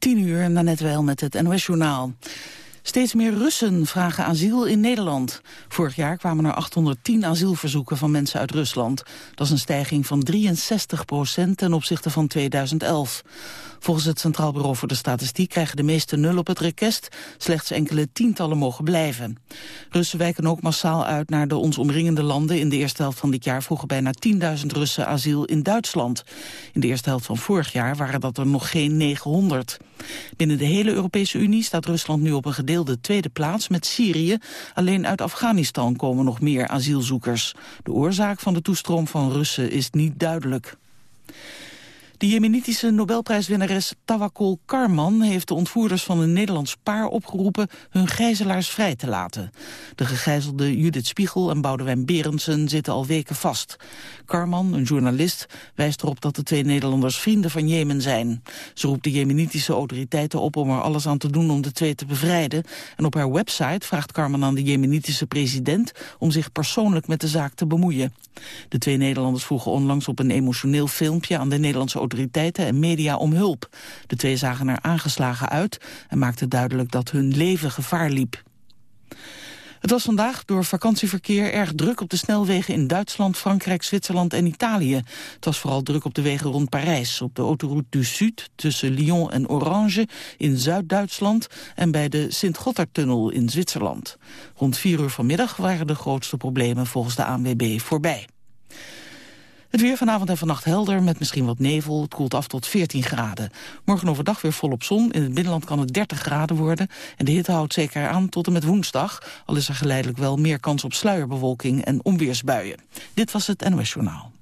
10 uur, net wel met het NOS-journaal. Steeds meer Russen vragen asiel in Nederland. Vorig jaar kwamen er 810 asielverzoeken van mensen uit Rusland. Dat is een stijging van 63 procent ten opzichte van 2011. Volgens het Centraal Bureau voor de Statistiek krijgen de meeste nul op het rekest. Slechts enkele tientallen mogen blijven. Russen wijken ook massaal uit naar de ons omringende landen. In de eerste helft van dit jaar vroegen bijna 10.000 Russen asiel in Duitsland. In de eerste helft van vorig jaar waren dat er nog geen 900. Binnen de hele Europese Unie staat Rusland nu op een gedeelde tweede plaats met Syrië. Alleen uit Afghanistan komen nog meer asielzoekers. De oorzaak van de toestroom van Russen is niet duidelijk. De jemenitische Nobelprijswinnares Tawakkol Karman heeft de ontvoerders van een Nederlands paar opgeroepen hun gijzelaars vrij te laten. De gegijzelde Judith Spiegel en Boudewijn Berendsen zitten al weken vast. Karman, een journalist, wijst erop dat de twee Nederlanders vrienden van Jemen zijn. Ze roept de jemenitische autoriteiten op om er alles aan te doen om de twee te bevrijden. En op haar website vraagt Karman aan de jemenitische president om zich persoonlijk met de zaak te bemoeien. De twee Nederlanders vroegen onlangs op een emotioneel filmpje aan de Nederlandse autoriteiten en media om hulp. De twee zagen er aangeslagen uit en maakten duidelijk dat hun leven gevaar liep. Het was vandaag door vakantieverkeer erg druk op de snelwegen in Duitsland, Frankrijk, Zwitserland en Italië. Het was vooral druk op de wegen rond Parijs, op de autoroute du Sud tussen Lyon en Orange in Zuid-Duitsland en bij de Sint-Gotthardtunnel in Zwitserland. Rond vier uur vanmiddag waren de grootste problemen volgens de ANWB voorbij. Het weer vanavond en vannacht helder met misschien wat nevel. Het koelt af tot 14 graden. Morgen overdag weer volop zon. In het binnenland kan het 30 graden worden. En de hitte houdt zeker aan tot en met woensdag. Al is er geleidelijk wel meer kans op sluierbewolking en onweersbuien. Dit was het NOS Journaal.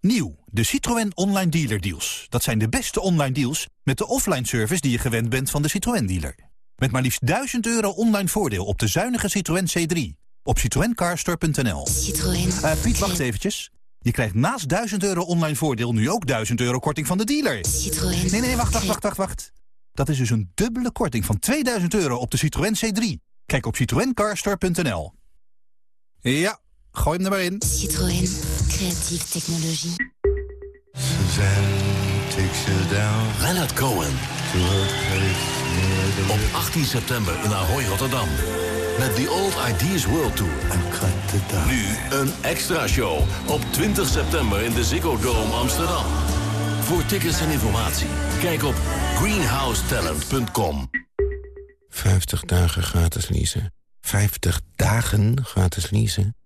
Nieuw, de Citroën Online Dealer Deals. Dat zijn de beste online deals met de offline service die je gewend bent van de Citroën dealer. Met maar liefst 1000 euro online voordeel op de zuinige Citroën C3 op citroencarstore.nl. Citroën. Uh, Piet, wacht eventjes. Je krijgt naast 1000 euro online voordeel nu ook 1000 euro korting van de dealer. Citroën. Nee, nee, wacht, wacht, wacht, wacht, wacht. Dat is dus een dubbele korting van 2000 euro op de Citroën C3. Kijk op citroencarstore.nl. Ja, gooi hem er maar in. Citroën. Creatieve technologie. Leonard Cohen. Op 18 september in Ahoy, Rotterdam. Met The Old Ideas World Tour. Nu een extra show op 20 september in de Ziggo Dome Amsterdam. Voor tickets en informatie, kijk op greenhousetalent.com. 50 dagen gratis leasen. 50 dagen gratis leasen.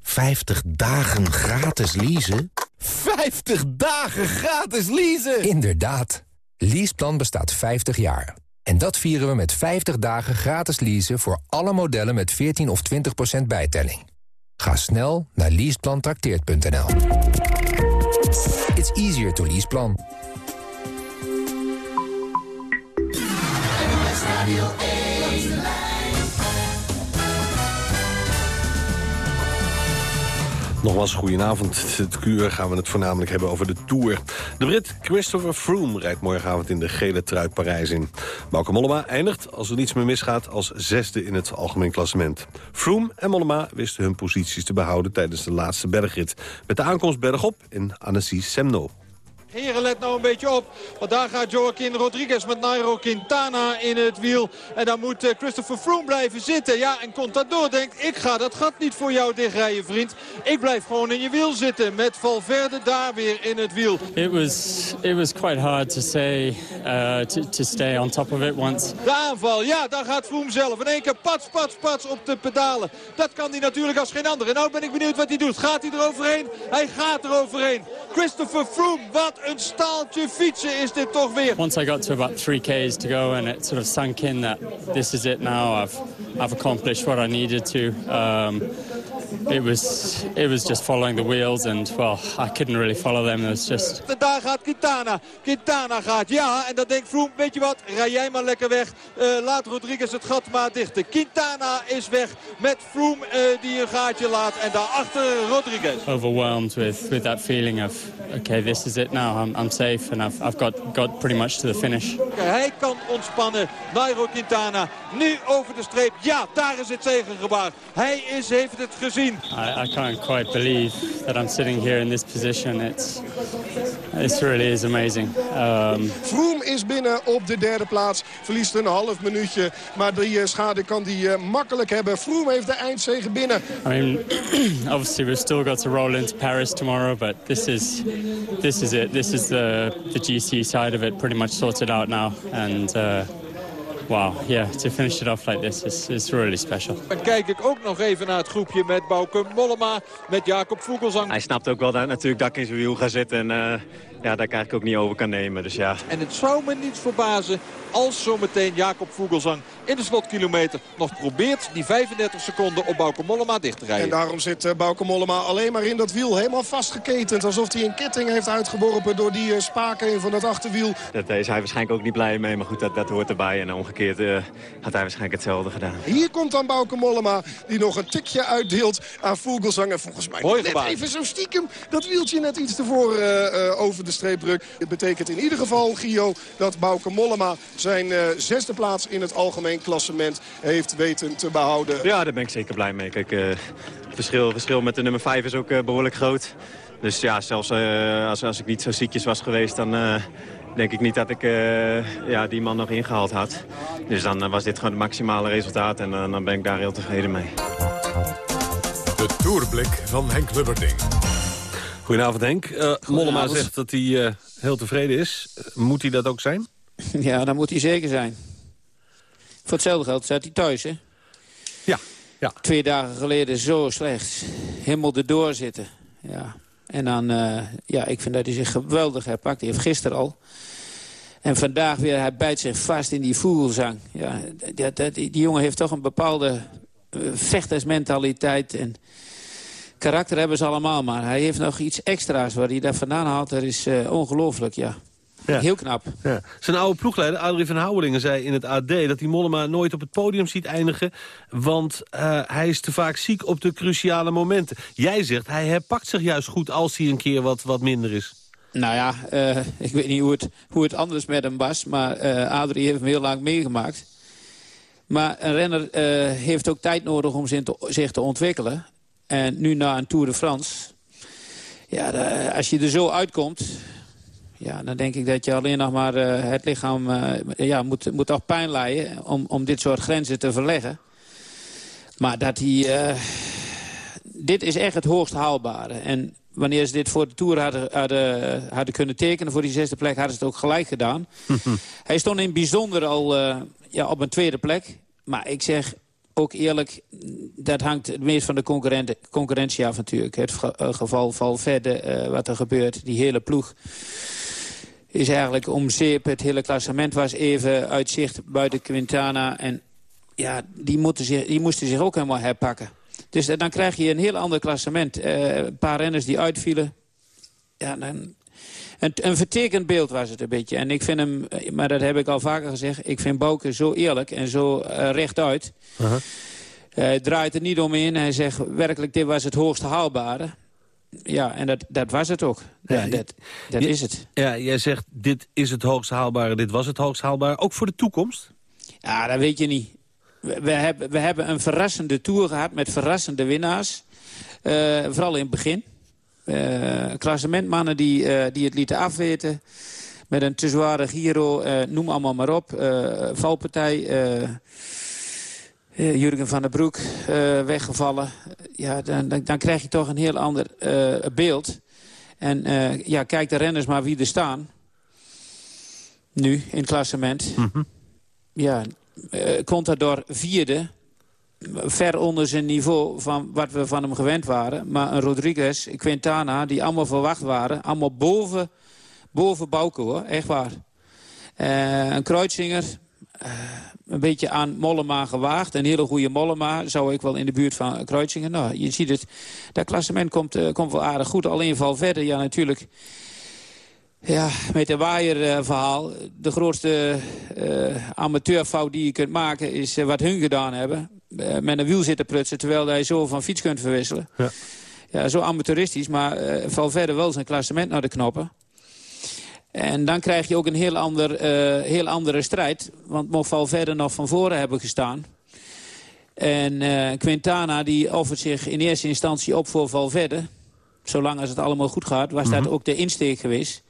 50 dagen gratis leasen. 50 dagen gratis leasen! Inderdaad. Leaseplan bestaat 50 jaar. En dat vieren we met 50 dagen gratis leasen voor alle modellen met 14 of 20% bijtelling. Ga snel naar leaseplantrakteert.nl. It's easier to leaseplan. Nogmaals, goedenavond. Het uur gaan we het voornamelijk hebben over de Tour. De Brit Christopher Froome rijdt morgenavond in de gele trui Parijs in. Bauke Mollema eindigt, als er niets meer misgaat, als zesde in het algemeen klassement. Froome en Mollema wisten hun posities te behouden tijdens de laatste bergrit. Met de aankomst bergop in Annecy Semno. Heren, let nou een beetje op. Want daar gaat Joaquin Rodriguez met Nairo Quintana in het wiel. En dan moet eh, Christopher Froome blijven zitten. Ja, en Contador denkt, ik ga dat gat niet voor jou dichtrijden, vriend. Ik blijf gewoon in je wiel zitten. Met Valverde daar weer in het wiel. It was, it was quite hard to say, uh, to, to stay on top of it once. De aanval, ja, daar gaat Froome zelf. In één keer pats, pats, pats op de pedalen. Dat kan hij natuurlijk als geen ander. En nou ben ik benieuwd wat hij doet. Gaat hij eroverheen? Hij gaat eroverheen. Christopher Froome, wat een staaltje fietsen is dit toch weer. Once I got to about three k's to go and it sort of sunk in that this is it now. I've, I've accomplished what I needed to. Um, it was it was just following the wheels and well I couldn't really follow them. It was just. Daar gaat Quintana. Quintana gaat ja en dan denkt Froome, weet je wat, rij jij maar lekker weg. Uh, laat Rodriguez het gat maar dichten. Quintana is weg met Froome uh, die een gaatje laat en daarachter Rodriguez. Overwhelmed with with that feeling of okay this is it now. I'm, I'm safe and I've I've got got pretty much to the finish. Hij kan ontspannen. Nairo Quintana nu over de streep. Ja, daar is het zegengebaar. Hij is heeft het gezien. I, I can't quite believe that I'm sitting here in this position. It's It really is amazing. Um... Vroom is binnen op de derde plaats. Verliest een half minuutje. Maar die schade kan hij makkelijk hebben. Vroom heeft de eindzege binnen. I mean, obviously we've still got to roll into Paris tomorrow. But this is, this is it. This is the, the GC side of it pretty much sorted out now. And... Uh, wow, yeah, to finish it off like this is, is really special. Dan kijk ik ook nog even naar het groepje met Bouke Mollema, met Jacob Vogelsang. Hij snapt ook wel dat natuurlijk dat ik in zijn wiel ga zitten en uh, ja, daar ik ook niet over kan nemen. Dus ja. En het zou me niet verbazen als zometeen Jacob Vogelsang in de slotkilometer nog probeert die 35 seconden op Bauke Mollema dicht te rijden. En daarom zit uh, Bauke Mollema alleen maar in dat wiel helemaal vastgeketend. Alsof hij een ketting heeft uitgeworpen door die uh, spaken van dat achterwiel. Dat is hij waarschijnlijk ook niet blij mee, maar goed, dat, dat hoort erbij. En omgekeerd uh, had hij waarschijnlijk hetzelfde gedaan. Hier komt dan Bauke Mollema, die nog een tikje uitdeelt aan Vogelsang. En volgens mij Mooi net even zo stiekem dat wieltje net iets tevoren over de streep drukt. Het betekent in ieder geval, Gio, dat Bauke Mollema zijn zesde plaats in het algemeen klassement heeft weten te behouden. Ja, daar ben ik zeker blij mee. Kijk, uh, verschil, verschil met de nummer 5 is ook uh, behoorlijk groot. Dus ja, zelfs uh, als, als ik niet zo ziekjes was geweest, dan denk ik niet dat ik ja, die man nog ingehaald had. Dus dan was dit gewoon het maximale resultaat en dan ben ik daar heel tevreden mee. De Tourblik van Henk Lubberding. Goedenavond Henk. Mollema zegt dat hij heel tevreden is. Moet hij dat ook zijn? Ja, dan moet hij zeker zijn. Voor hetzelfde geld staat hij thuis, hè? Ja, ja. Twee dagen geleden zo slecht. Helemaal erdoor zitten. Ja. En dan, uh, ja, ik vind dat hij zich geweldig herpakt. Hij heeft gisteren al. En vandaag weer, hij bijt zich vast in die vogelzang. Ja, die, die jongen heeft toch een bepaalde uh, vechtersmentaliteit. En karakter hebben ze allemaal, maar hij heeft nog iets extra's. Waar hij daar vandaan haalt, dat is uh, ongelooflijk, ja. Ja. Heel knap. Ja. Zijn oude ploegleider, Adrie van Houwelingen, zei in het AD... dat hij Mollema nooit op het podium ziet eindigen... want uh, hij is te vaak ziek op de cruciale momenten. Jij zegt, hij herpakt zich juist goed als hij een keer wat, wat minder is. Nou ja, uh, ik weet niet hoe het, hoe het anders met hem was... maar uh, Adrie heeft hem heel lang meegemaakt. Maar een renner heeft ook tijd nodig om zich te, zich te ontwikkelen. En nu na een Tour de France... Ja, als je er zo uitkomt ja, dan denk ik dat je alleen nog maar uh, het lichaam uh, ja, moet, moet toch pijn lijden om, om dit soort grenzen te verleggen. Maar dat hij... Uh, dit is echt het hoogst haalbare. En wanneer ze dit voor de Tour hadden, hadden, hadden kunnen tekenen voor die zesde plek... hadden ze het ook gelijk gedaan. hij stond in bijzonder al ja, op een tweede plek. Maar ik zeg ook eerlijk, dat hangt het meest van de concurrentie af natuurlijk. Het geval Valverde, wat er gebeurt, die hele ploeg is eigenlijk om zeep. Het hele klassement was even uitzicht buiten Quintana. En ja, die, moeten zich, die moesten zich ook helemaal herpakken. Dus dan krijg je een heel ander klassement. Uh, een paar renners die uitvielen. Ja, dan, een, een vertekend beeld was het een beetje. En ik vind hem, maar dat heb ik al vaker gezegd... ik vind Bouke zo eerlijk en zo uh, rechtuit. Uh -huh. Draait er niet omheen. Hij zegt werkelijk, dit was het hoogst haalbare. Ja, en dat, dat was het ook. Ja, dat dat is het. Ja, jij zegt, dit is het hoogst haalbare, dit was het hoogst haalbare. Ook voor de toekomst? Ja, dat weet je niet. We, we hebben, we hebben een verrassende tour gehad met verrassende winnaars. Uh, vooral in het begin. Uh, klassementmannen die, uh, die het lieten afweten. Met een te zware Giro, noem allemaal maar op. valpartij... Uh, Jurgen van der Broek uh, weggevallen. Ja, dan, dan, dan, krijg je toch een heel ander uh, beeld. En ja, kijk de renners maar wie er staan. Nu, in het klassement. Mm -hmm. Ja, Contador vierde. Ver onder zijn niveau van wat we van hem gewend waren. Maar een Rodriguez, Quintana, die allemaal verwacht waren. Allemaal boven, boven Bouke, hoor. Echt waar. een Kreuzinger, uh, een beetje aan Mollema gewaagd. Een hele goede Mollema zou ik wel in de buurt van Kreuzinger. Nou, je ziet het, dat klassement komt, uh, komt wel aardig goed. Alleen val verder, ja natuurlijk... Ja, met het waaierverhaal. de grootste uh, amateurfout die je kunt maken... is wat hun gedaan hebben. met een wiel zitten prutsen... terwijl hij zo van fiets kunt verwisselen. Ja, ja zo amateuristisch. Maar val verder wel zijn klassement naar de knoppen. En dan krijg je ook een heel, ander, uh, heel andere strijd. Want mocht verder nog van voren hebben gestaan. En uh, Quintana die offert zich in eerste instantie op voor Valverde. zolang als het allemaal goed gaat, was dat ook de insteek geweest.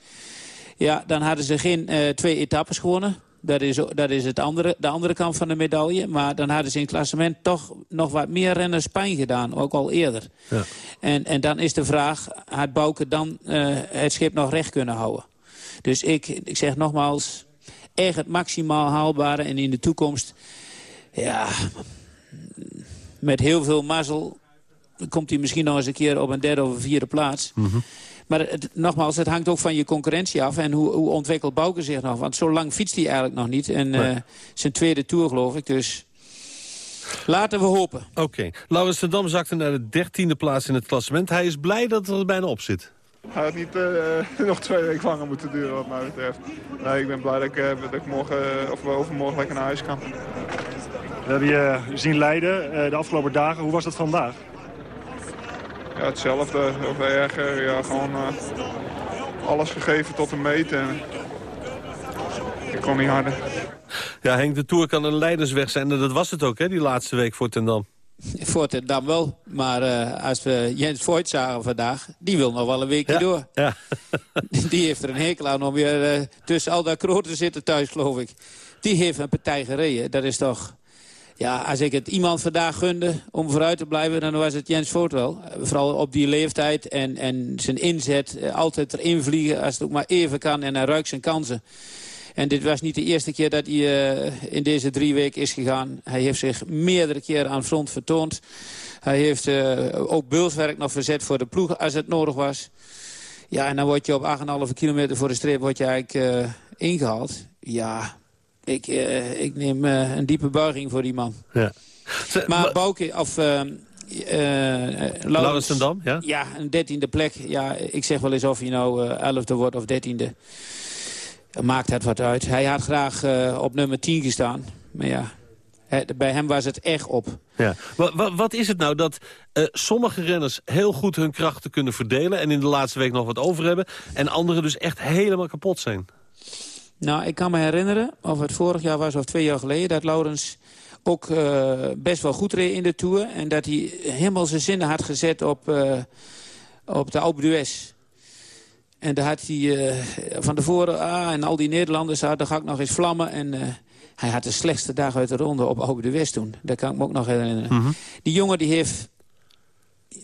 Ja, dan hadden ze geen eh, twee etappes gewonnen. Dat is, dat is het andere, de andere kant van de medaille. Maar dan hadden ze in het klassement toch nog wat meer renners pijn gedaan. Ook al eerder. Ja. En, en dan is de vraag, had Bouke dan eh, het schip nog recht kunnen houden? Dus ik, ik zeg nogmaals, echt het maximaal haalbare. En in de toekomst, ja, met heel veel mazzel... komt hij misschien nog eens een keer op een derde of een vierde plaats. Maar het, nogmaals, het hangt ook van je concurrentie af. En hoe, hoe ontwikkelt Bouke zich nog? Want zo lang fietst hij eigenlijk nog niet. En Nee. eh, zijn tweede tour, geloof ik. Dus laten we hopen. Oké. Laurens ten Dam zakte naar de dertiende plaats in het klassement. Hij is blij dat het er bijna op zit. Hij had niet eh, nog twee weken langer moeten duren wat mij betreft. Nee, ik ben blij dat ik, eh, dat ik morgen eh, of overmorgen lekker naar huis kan. We hebben je zien leiden eh, de afgelopen dagen. Hoe was dat vandaag? Ja, hetzelfde of erger. Ja, gewoon eh, alles gegeven tot de meet. En ik kon niet harder. Ja, Henk, de Tour kan een leidersweg zijn. En dat was het ook, hè, die laatste week voor ten Dam. Voor het dan wel. Maar eh, als we Jens Voigt zagen vandaag, die wil nog wel een weekje door. Ja. Die heeft er een hekel aan om weer eh, tussen al dat kroon te zitten thuis, geloof ik. Die heeft een partij gereden. Dat is toch... Ja, als ik het iemand vandaag gunde om vooruit te blijven... dan was het Jens Voort wel. Vooral op die leeftijd en, en zijn inzet. eh, Altijd erin vliegen als het ook maar even kan. En hij ruikt zijn kansen. En dit was niet de eerste keer dat hij eh, in deze drie weken is gegaan. Hij heeft zich meerdere keren aan front vertoond. Hij heeft eh, ook beulswerk nog verzet voor de ploeg als het nodig was. Ja, en dan word je op 8,5 kilometer voor de streep word je eigenlijk eh, ingehaald. Ja, ik, ik neem een diepe buiging voor die man. Ja. Maar Bouke, of... eh, eh, Laurens ten Dam, ja? Ja, een dertiende plek. Ja, ik zeg wel eens of hij nou elfde wordt of dertiende. Maakt het wat uit. Hij had graag eh, op nummer 10 gestaan. Maar ja, bij hem was het echt op. Ja. Wat, wat, wat is het nou dat eh, sommige renners heel goed hun krachten kunnen verdelen... en in de laatste week nog wat over hebben... en anderen dus echt helemaal kapot zijn? Nou, ik kan me herinneren, of het vorig jaar was of twee jaar geleden... dat Laurens ook eh, best wel goed reed in de Tour. En dat hij helemaal zijn zinnen had gezet op, op de Alpe d'Huez. En daar had hij eh, van tevoren... Ah, en al die Nederlanders, ah, daar ga ik nog eens vlammen. En eh, hij had de slechtste dag uit de ronde op Alpe d'Huez toen. Dat kan ik me ook nog herinneren. Die jongen die heeft...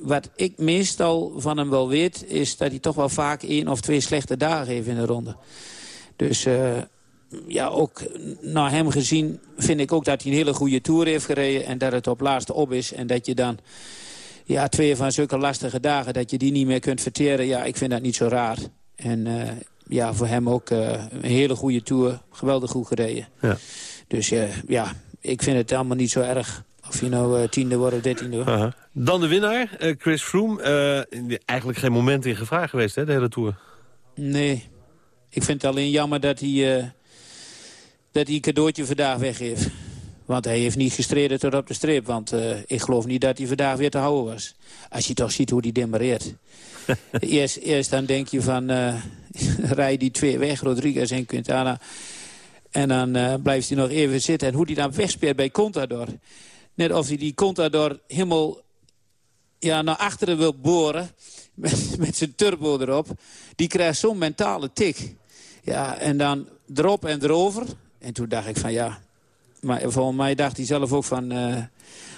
Wat ik meestal van hem wel weet... is dat hij toch wel vaak één of twee slechte dagen heeft in de ronde. Dus eh, ja, ook naar hem gezien vind ik ook dat hij een hele goede Tour heeft gereden... en dat het op laatste op is en dat je dan... Ja, twee van zulke lastige dagen, dat je die niet meer kunt verteren... ja, ik vind dat niet zo raar. En eh, ja, voor hem ook eh, een hele goede Tour, geweldig goed gereden. Ja. Dus eh, ja, ik vind het allemaal niet zo erg... of je nou tiende wordt of dertiende. Aha. Dan de winnaar, Chris Froome. Eigenlijk geen moment in gevaar geweest, hè, de hele Tour. Nee. Ik vind het alleen jammer dat hij, dat hij een cadeautje vandaag weggeeft. Want hij heeft niet gestreden tot op de streep. Want eh, ik geloof niet dat hij vandaag weer te houden was. Als je toch ziet hoe hij demareert. eerst, eerst dan denk je van... eh rij die twee weg, Rodriguez en Quintana. En dan eh, blijft hij nog even zitten. En hoe hij dan wegspeert bij Contador. Net of hij die Contador helemaal ja, naar achteren wil boren. Met, met zijn turbo erop. Die krijgt zo'n mentale tik. Ja, en dan erop en erover. En toen dacht ik van ja... Maar volgens mij dacht hij zelf ook van... eh,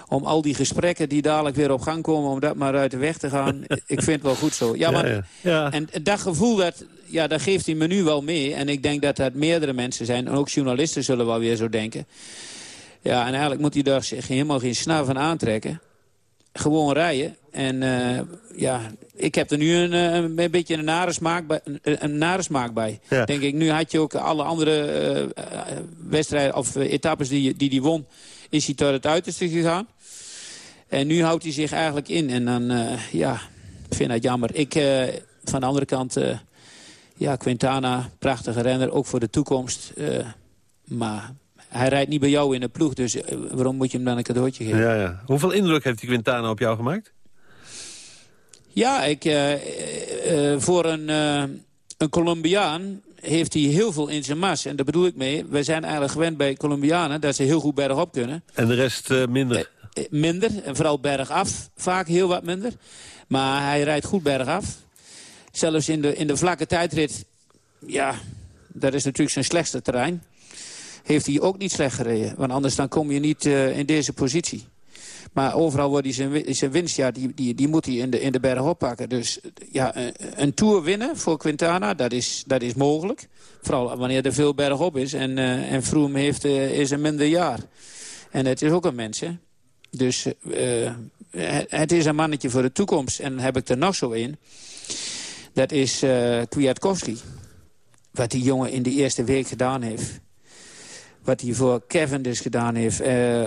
om al die gesprekken die dadelijk weer op gang komen... om dat maar uit de weg te gaan. ik vind het wel goed zo. Ja, Ja, maar, ja. Ja. En dat gevoel, dat, ja, dat geeft hij me nu wel mee. En ik denk dat dat meerdere mensen zijn. En ook journalisten zullen wel weer zo denken. Ja, en eigenlijk moet hij daar zich helemaal geen snaar van aantrekken. Gewoon rijden. En eh, ja, ik heb er nu een, eh, een beetje een nare smaak bij. Een, een nare smaak bij. Ja. Denk ik, nu had je ook alle andere eh, eh, wedstrijden of etappes die hij die, die won. Is hij tot het uiterste gegaan. En nu houdt hij zich eigenlijk in. En dan, eh, ja, ik vind dat jammer. Ik, van de andere kant, ja, Quintana, prachtige renner, ook voor de toekomst. maar hij rijdt niet bij jou in de ploeg, dus waarom moet je hem dan een cadeautje geven? Ja, ja. Hoeveel indruk heeft die Quintana op jou gemaakt? Ja, ik, eh, eh, eh, voor een, een Colombiaan heeft hij heel veel in zijn mas. En daar bedoel ik mee, wij zijn eigenlijk gewend bij Colombianen... dat ze heel goed bergop kunnen. En de rest minder. eh, minder. En vooral bergaf vaak heel wat minder. Maar hij rijdt goed bergaf. Zelfs in de, in de vlakke tijdrit, ja, dat is natuurlijk zijn slechtste terrein. Heeft hij ook niet slecht gereden. Want anders dan kom je niet uh, in deze positie. Maar overal wordt hij zijn, zijn winst, die, die, die moet hij in de, in de berg oppakken. Dus ja, een, Tour winnen voor Quintana, dat is, dat is mogelijk. Vooral wanneer er veel berg op is. En, uh, en Froome heeft, uh, is een minder jaar. En het is ook een mens. Dus uh, het, is een mannetje voor de toekomst. En heb ik er nog zo in. Dat is uh, Kwiatkowski. Wat die jongen in de eerste week gedaan heeft. Wat hij voor Kevin dus gedaan heeft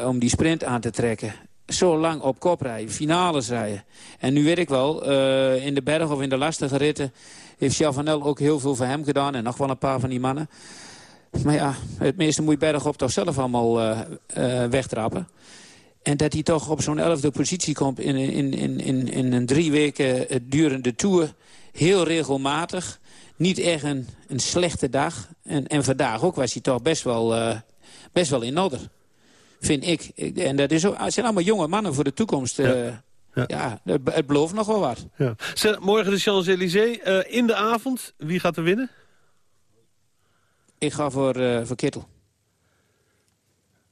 om die sprint aan te trekken zo lang op kop rijden, finales rijden. En nu weet ik wel, uh, in de berg of in de lastige ritten... heeft Chavanel ook heel veel voor hem gedaan. En nog wel een paar van die mannen. Maar ja, het meeste moet je bergop toch zelf allemaal uh, wegtrappen. En dat hij toch op zo'n elfde positie komt in, in, in, in, in een drie weken durende tour. Heel regelmatig. Niet echt een, een slechte dag. En, en vandaag ook was hij toch best wel, best wel in orde vind ik. En dat is ook, het zijn allemaal jonge mannen voor de toekomst. Ja. Uh, ja. ja. het belooft nog wel wat. Ja. Morgen de Champs-Élysées. Uh, in de avond, wie gaat er winnen? Ik ga voor, uh, voor Kittel.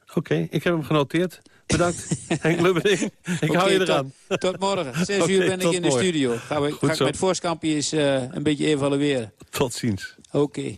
Oké, okay, ik heb hem genoteerd. Bedankt, Henk Lubberding. Ik okay, hou je eraan. Tot, tot morgen. Zes okay, uur ben ik in de studio. Ga, we, ga ik met Voorskampjes uh, een beetje evalueren. Tot ziens. Oké.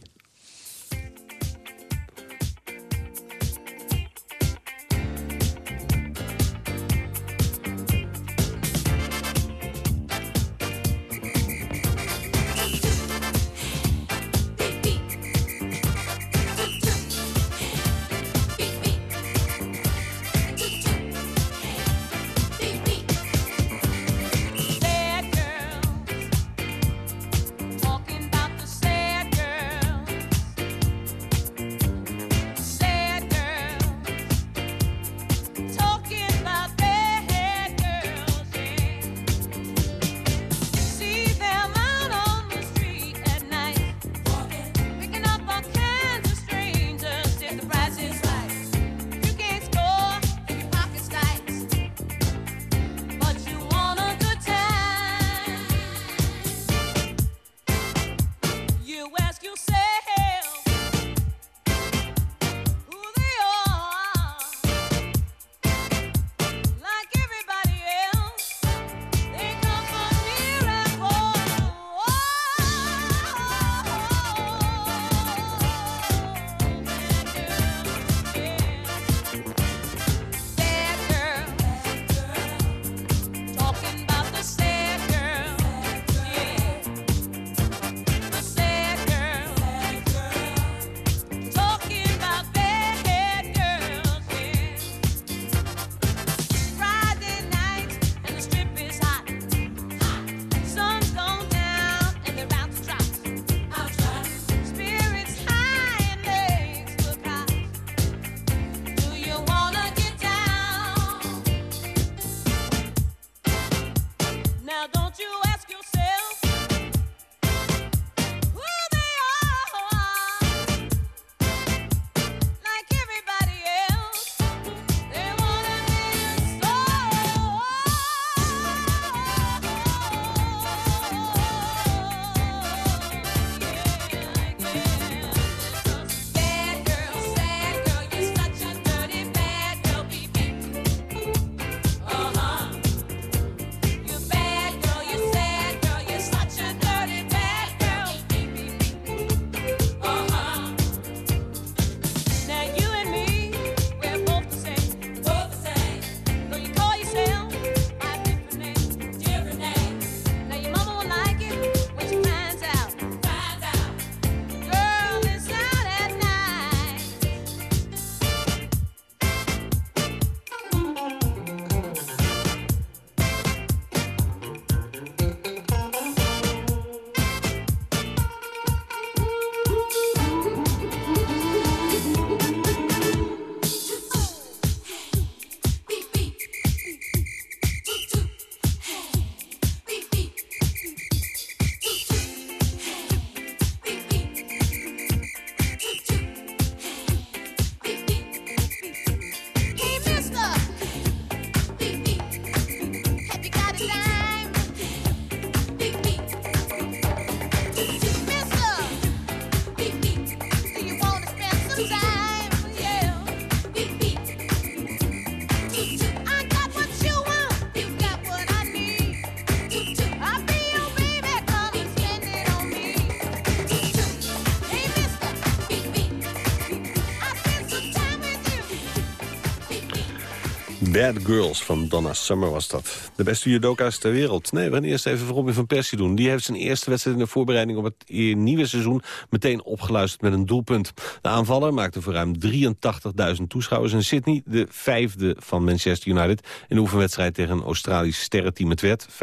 Bad Girls van Donna Summer was dat. De beste judoka's ter wereld. Nee, we gaan eerst even Robin van Persie doen. Die heeft zijn eerste wedstrijd in de voorbereiding op het nieuwe seizoen... meteen opgeluisterd met een doelpunt. De aanvaller maakte voor ruim 83.000 toeschouwers in Sydney... de vijfde van Manchester United in de oefenwedstrijd tegen een Australisch sterrenteam. Het werd 5-1.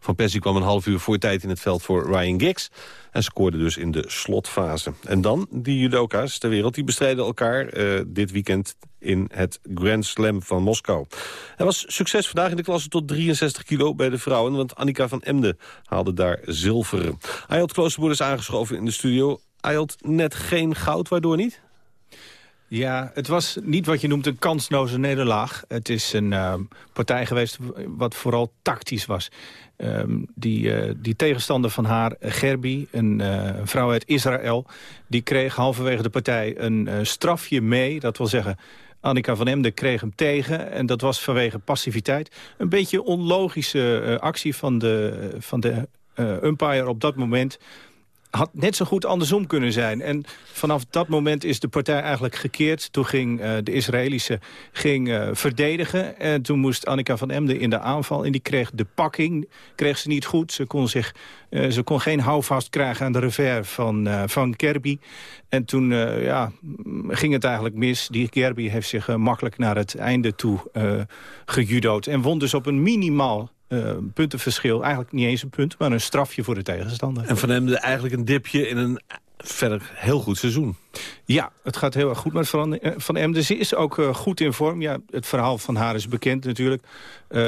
Van Persie kwam een half uur voor tijd in het veld voor Ryan Giggs... En scoorde dus in de slotfase. En dan, die judoka's ter wereld, die bestrijden elkaar uh, dit weekend in het Grand Slam van Moskou. Er was succes vandaag in de klasse tot 63 kilo bij de vrouwen... want Annika van Emden haalde daar zilveren. Ayot Kloosterboer is aangeschoven in de studio. Ayot, net geen goud, waardoor niet? Ja, het was niet wat je noemt een kansloze nederlaag. Het is een uh, partij geweest wat vooral tactisch was. Um, die, uh, die tegenstander van haar, Gerbi, een uh, vrouw uit Israël... die kreeg halverwege de partij een strafje mee. Dat wil zeggen, Annika van Emden kreeg hem tegen. En dat was vanwege passiviteit. Een beetje onlogische actie van de, van de umpire op dat moment had net zo goed andersom kunnen zijn. En vanaf dat moment is de partij eigenlijk gekeerd. Toen ging uh, de Israëlische ging, uh, verdedigen. En toen moest Annika van Emden in de aanval. En die kreeg de pakking. Kreeg ze niet goed. Ze kon, zich, uh, ze kon geen houvast krijgen aan de revers van, van Kerby. En toen ja, ging het eigenlijk mis. Die Kerby heeft zich makkelijk naar het einde toe gejudood. En won dus op een minimaal uh, puntenverschil. Eigenlijk niet eens een punt, maar een strafje voor de tegenstander. En van hem eigenlijk een dipje in een verder heel goed seizoen. Ja, het gaat heel erg goed met Van, eh, Emden. Ze is ook uh, goed in vorm. Ja, het verhaal van haar is bekend natuurlijk. Uh,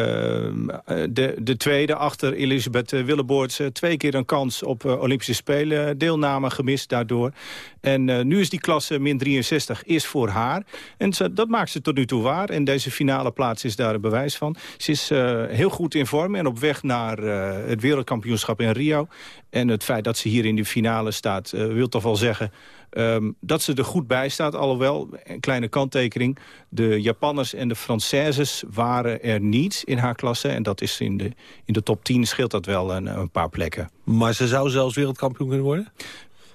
de, de tweede achter Elisabeth Willeboorts. twee keer een kans op Olympische Spelen. Deelname gemist daardoor. En nu is die klasse min 63 is voor haar. En dat maakt ze tot nu toe waar. En deze finale plaats is daar een bewijs van. Ze is heel goed in vorm en op weg naar het wereldkampioenschap in Rio. En het feit dat ze hier in de finale staat... wil toch wel zeggen Um, dat ze er goed bij staat, alhoewel, een kleine kanttekening... de Japanners en de Françaises waren er niet in haar klasse. En dat is in de, in de top 10 scheelt dat wel een, een paar plekken. Maar ze zou zelfs wereldkampioen kunnen worden?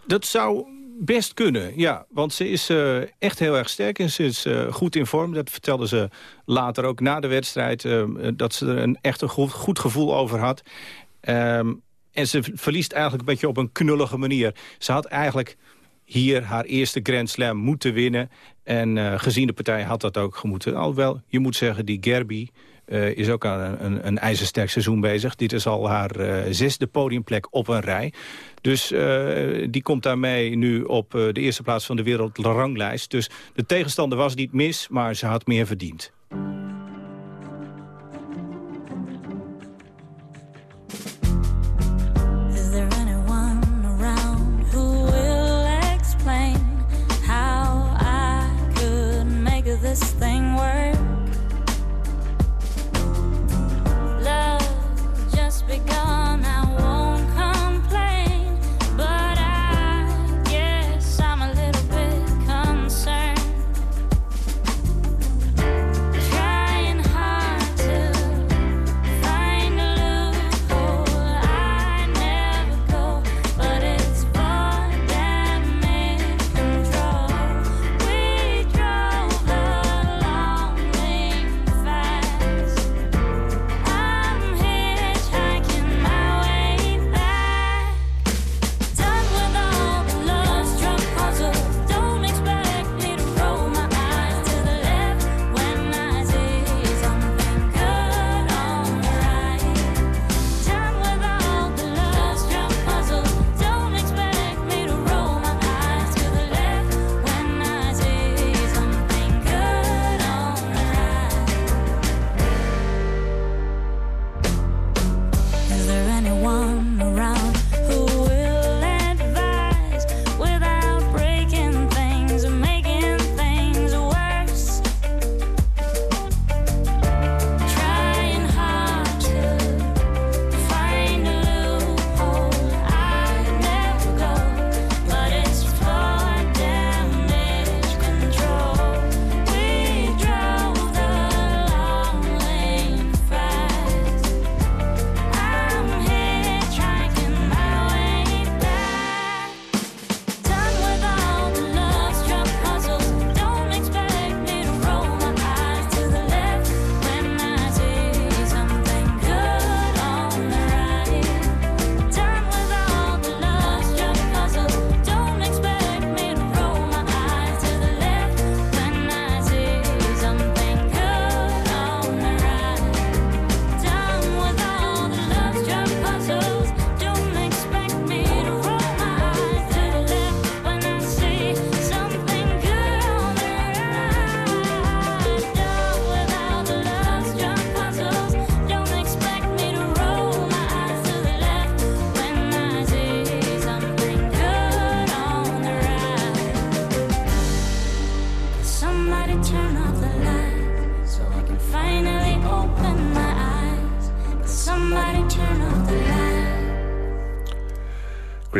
Dat zou best kunnen, ja. Want ze is uh, echt heel erg sterk en ze is uh, goed in vorm. Dat vertelde ze later ook na de wedstrijd. Uh, dat ze er een, echt een goed, goed gevoel over had. Um, en ze verliest eigenlijk een beetje op een knullige manier. Ze had eigenlijk hier haar eerste Grand Slam moeten winnen. En uh, gezien de partij had dat ook gemoeten. Alhoewel, je moet zeggen, die Gerby uh, is ook aan een, een, ijzersterk seizoen bezig. Dit is al haar uh, zesde podiumplek op een rij. Dus die komt daarmee nu op de eerste plaats van de wereldranglijst. Dus de tegenstander was niet mis, maar ze had meer verdiend.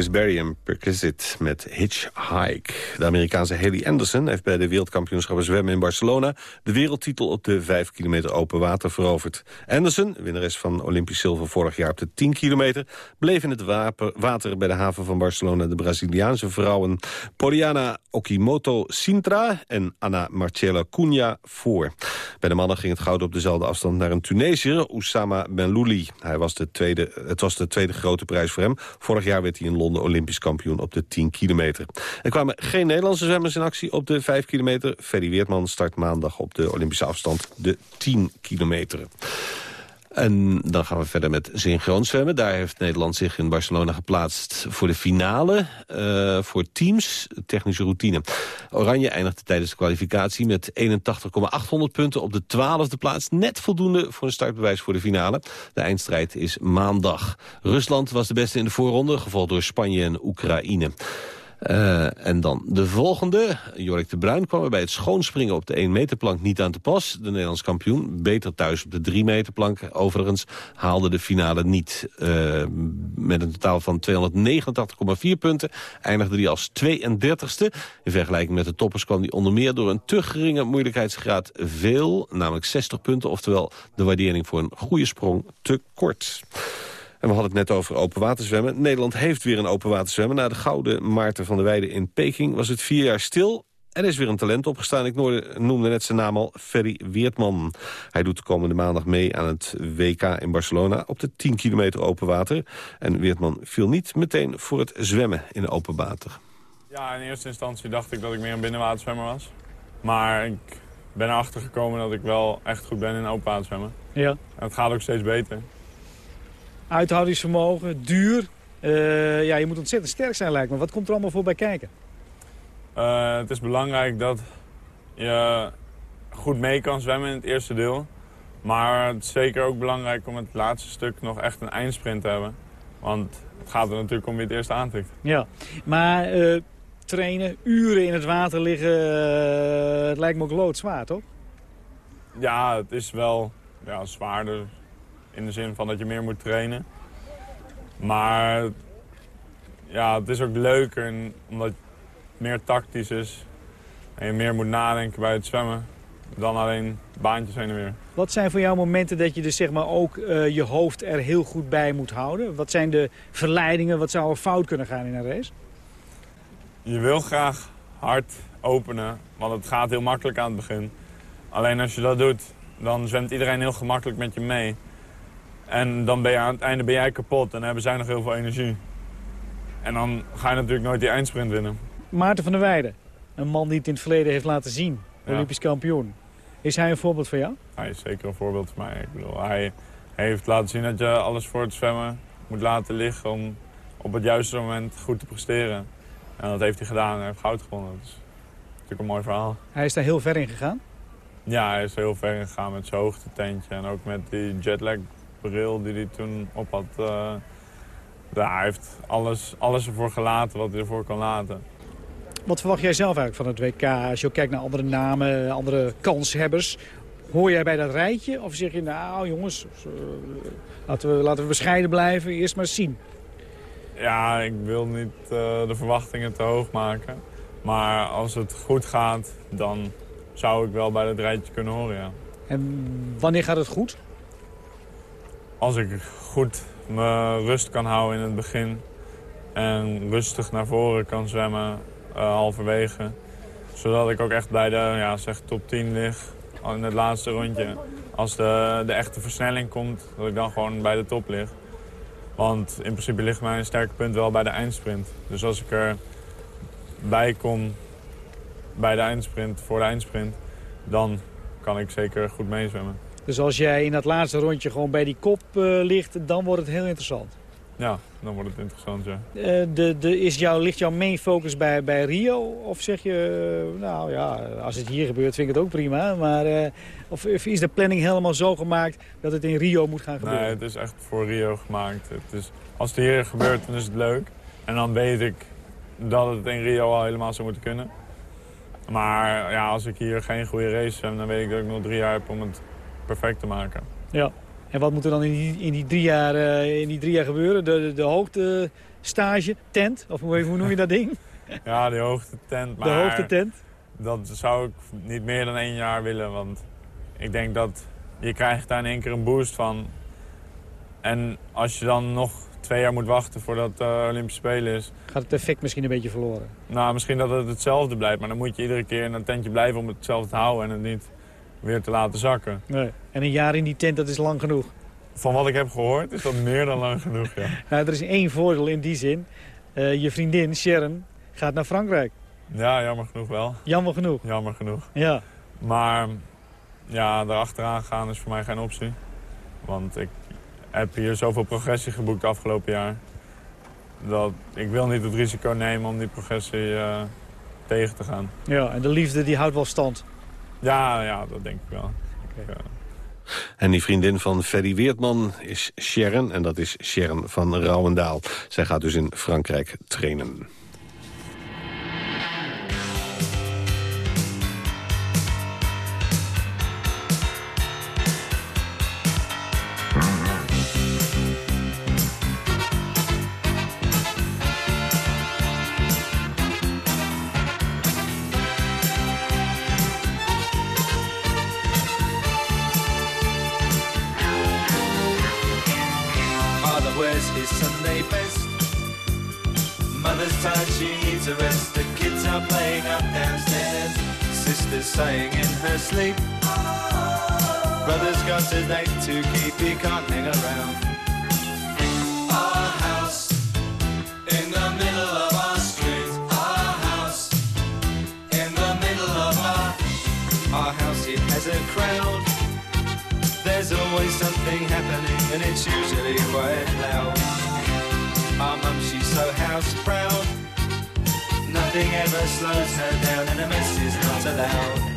Chris Perquisite met Hitchhike. De Amerikaanse Haley Anderson heeft bij de wereldkampioenschappen zwemmen in Barcelona... de wereldtitel op de 5 kilometer open water veroverd. Anderson, winnares van Olympisch zilver vorig jaar op de 10 kilometer... bleef in het water bij de haven van Barcelona de Braziliaanse vrouwen... Poliana Okimoto Sintra en Ana Marcela Cunha voor. Bij de mannen ging het goud op dezelfde afstand naar een Tunesiër, Oussama Benlouli. Hij was de tweede, het was de tweede grote prijs voor hem. Vorig jaar werd hij in Londen Olympisch kampioen op de 10 kilometer. Er kwamen geen Nederlandse zwemmers in actie op de 5 kilometer. Ferry Weertman start maandag op de Olympische afstand de 10 kilometer. En dan gaan we verder met synchroon zwemmen. Daar heeft Nederland zich in Barcelona geplaatst voor de finale. Uh, voor teams, technische routine. Oranje eindigde tijdens de kwalificatie met 81,800 punten op de twaalfde plaats. Net voldoende voor een startbewijs voor de finale. De eindstrijd is maandag. Rusland was de beste in de voorronde, gevolgd door Spanje en Oekraïne. Uh, en dan de volgende. Jorik de Bruin kwam er bij het schoonspringen op de 1 meter plank niet aan te pas. De Nederlands kampioen, beter thuis op de 3 meter plank. Overigens haalde de finale niet. Uh, met een totaal van 289,4 punten eindigde hij als 32ste. In vergelijking met de toppers kwam hij onder meer door een te geringe moeilijkheidsgraad veel. Namelijk 60 punten, oftewel de waardering voor een goede sprong te kort. En we hadden het net over open waterzwemmen. Nederland heeft weer een open waterzwemmen. Na de gouden Maarten van der Weijden in Peking was het vier jaar stil. Er is weer een talent opgestaan. Ik noemde net zijn naam al, Ferry Weertman. Hij doet de komende maandag mee aan het WK in Barcelona... op de 10 kilometer open water. En Weertman viel niet meteen voor het zwemmen in open water. Ja, in eerste instantie dacht ik dat ik meer een binnenwaterzwemmer was. Maar ik ben erachter gekomen dat ik wel echt goed ben in open waterzwemmen. Ja. En het gaat ook steeds beter uithoudingsvermogen, duur. Uh, ja, je moet ontzettend sterk zijn lijkt me. Wat komt er allemaal voor bij kijken? Uh, het is belangrijk dat je goed mee kan zwemmen in het eerste deel. Maar het is zeker ook belangrijk om het laatste stuk nog echt een eindsprint te hebben. Want het gaat er natuurlijk om wie het eerst aantikt. Ja, maar uh, trainen, uren in het water liggen, het lijkt me ook loodzwaar, toch? Ja, het is wel ja, zwaarder in de zin van dat je meer moet trainen. Maar ja, het is ook leuker omdat het meer tactisch is. En je meer moet nadenken bij het zwemmen dan alleen baantjes heen en weer. Wat zijn voor jou momenten dat je dus zeg maar ook uh, je hoofd er heel goed bij moet houden? Wat zijn de verleidingen? Wat zou er fout kunnen gaan in een race? Je wil graag hard openen, want het gaat heel makkelijk aan het begin. Alleen als je dat doet, dan zwemt iedereen heel gemakkelijk met je mee. En dan ben je aan het einde ben jij kapot en dan hebben zij nog heel veel energie. En dan ga je natuurlijk nooit die eindsprint winnen. Maarten van der Weijden, een man die het in het verleden heeft laten zien. Olympisch kampioen. Is hij een voorbeeld voor jou? Hij is zeker een voorbeeld voor mij. Ik bedoel, hij heeft laten zien dat je alles voor het zwemmen moet laten liggen... om op het juiste moment goed te presteren. En dat heeft hij gedaan en hij heeft goud gewonnen. Dat is natuurlijk een mooi verhaal. Hij is daar heel ver in gegaan? Ja, hij is heel ver in gegaan met zijn hoogtetentje. En ook met die jetlag bril die hij toen op had. Uh, hij heeft alles, alles ervoor gelaten wat hij ervoor kan laten. Wat verwacht jij zelf eigenlijk van het WK? Als je ook kijkt naar andere namen, andere kanshebbers. Hoor jij bij dat rijtje? Of zeg je, nou jongens, uh, laten, we, laten we bescheiden blijven. Eerst maar zien. Ja, ik wil niet uh, de verwachtingen te hoog maken. Maar als het goed gaat, dan zou ik wel bij dat rijtje kunnen horen, ja. En wanneer gaat het goed? Als ik goed mijn rust kan houden in het begin... en rustig naar voren kan zwemmen uh, halverwege... zodat ik ook echt bij de ja, zeg top 10 lig in het laatste rondje. Als de, de echte versnelling komt, dat ik dan gewoon bij de top lig. Want in principe ligt mijn sterke punt wel bij de eindsprint. Dus als ik er bij kom bij de eindsprint, voor de eindsprint... dan kan ik zeker goed meezwemmen. Dus als jij in dat laatste rondje gewoon bij die kop uh, ligt, dan wordt het heel interessant. Ja, dan wordt het interessant, ja. Uh, de, de, is jouw, ligt jouw main focus bij, bij Rio? Of zeg je, uh, nou ja, als het hier gebeurt vind ik het ook prima. Maar of, of, is de planning helemaal zo gemaakt dat het in Rio moet gaan gebeuren? Nee, het is echt voor Rio gemaakt. Het is, als het hier gebeurt, dan is het leuk. En dan weet ik dat het in Rio al helemaal zou moeten kunnen. Maar ja, als ik hier geen goede race heb, dan weet ik dat ik nog drie jaar heb om het perfect te maken. Ja. En wat moet er dan in die, in die, drie, jaar, uh, in die drie jaar gebeuren? De, de, de hoogte stage, tent, of hoe, hoe noem je dat ding? Ja, die hoogtetent. De hoogtetent? Dat zou ik niet meer dan één jaar willen, want ik denk dat je krijgt daar in één keer een boost van. En als je dan nog twee jaar moet wachten voordat de Olympische Spelen is... Gaat het effect misschien een beetje verloren? Nou, misschien dat het hetzelfde blijft. Maar dan moet je iedere keer in een tentje blijven om hetzelfde te houden... en het niet weer te laten zakken. Nee. En een jaar in die tent, dat is lang genoeg? Van wat ik heb gehoord is dat meer dan lang genoeg, ja. nou, er is één voordeel in die zin. Uh, je vriendin, Sharon, gaat naar Frankrijk. Ja, jammer genoeg wel. Jammer genoeg? Jammer genoeg. Ja. Maar ja, erachteraan gaan is voor mij geen optie. Want ik heb hier zoveel progressie geboekt afgelopen jaar. Dat ik wil niet het risico nemen om die progressie uh, tegen te gaan. Ja, en de liefde die houdt wel stand? Ja, ja dat denk ik wel. Okay. En die vriendin van Ferry Weertman is Sharon. En dat is Sharon van Rouwendaal. Zij gaat dus in Frankrijk trainen. House. In the middle of our street, our house, in the middle of our house, it has a crowd. There's always something happening, and it's usually quite loud. Our mum, she's so house proud. Nothing ever slows her down, and a mess is not allowed.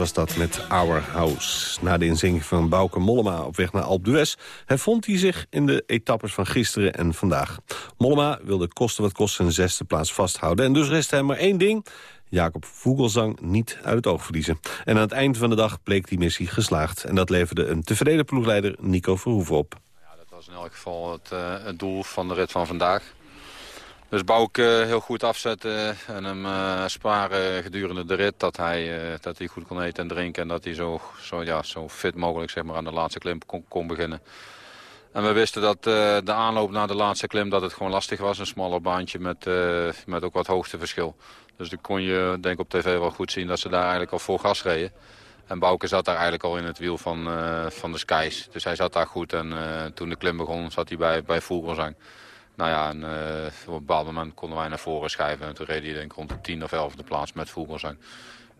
Was dat met Our House. Na de inzinging van Bauke Mollema op weg naar Alpe d'Huez... hervond hij zich in de etappes van gisteren en vandaag. Mollema wilde kosten wat kost zijn zesde plaats vasthouden. En dus rest hem maar één ding. Jacob Vogelsang niet uit het oog verliezen. En aan het eind van de dag bleek die missie geslaagd. En dat leverde een tevreden ploegleider Nico Verhoeven op. Dat was in elk geval het, eh, het doel van de rit van vandaag. Dus Bouke heel goed afzetten en hem eh, sparen gedurende de rit. Dat hij, eh, dat hij goed kon eten en drinken en dat hij zo, zo, ja, zo fit mogelijk zeg maar, aan de laatste klim kon, kon beginnen. En we wisten dat eh, de aanloop naar de laatste klim dat het gewoon lastig was. Een smaller baantje met, eh, met ook wat hoogteverschil. Dus dan kon je denk op tv wel goed zien dat ze daar eigenlijk al vol gas reden. En Bouke zat daar eigenlijk al in het wiel van, van de Skies. Dus hij zat daar goed en toen de klim begon zat hij bij, bij Vogelzang. Nou ja, en, uh, op een bepaald moment konden wij naar voren schrijven. En toen reed hij denk ik rond de 10 of 11 de plaats met Vogelzang.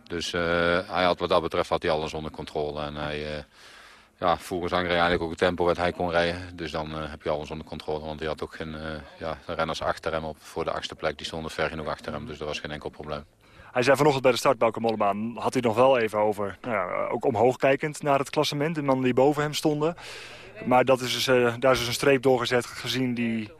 Dus hij had, wat dat betreft had hij alles onder controle. En hij, ja, Vogelzang reed eigenlijk ook het tempo wat hij kon rijden. Dus dan heb je alles onder controle. Want hij had ook geen ja, renners achter hem op voor de achtste plek. Die stonden ver genoeg achter hem, dus dat was geen enkel probleem. Hij zei vanochtend bij de start, Bauke had hij nog wel even over... Nou ja, ook omhoog kijkend naar het klassement, de mannen die boven hem stonden. Maar dat is dus, daar is dus een streep doorgezet gezien die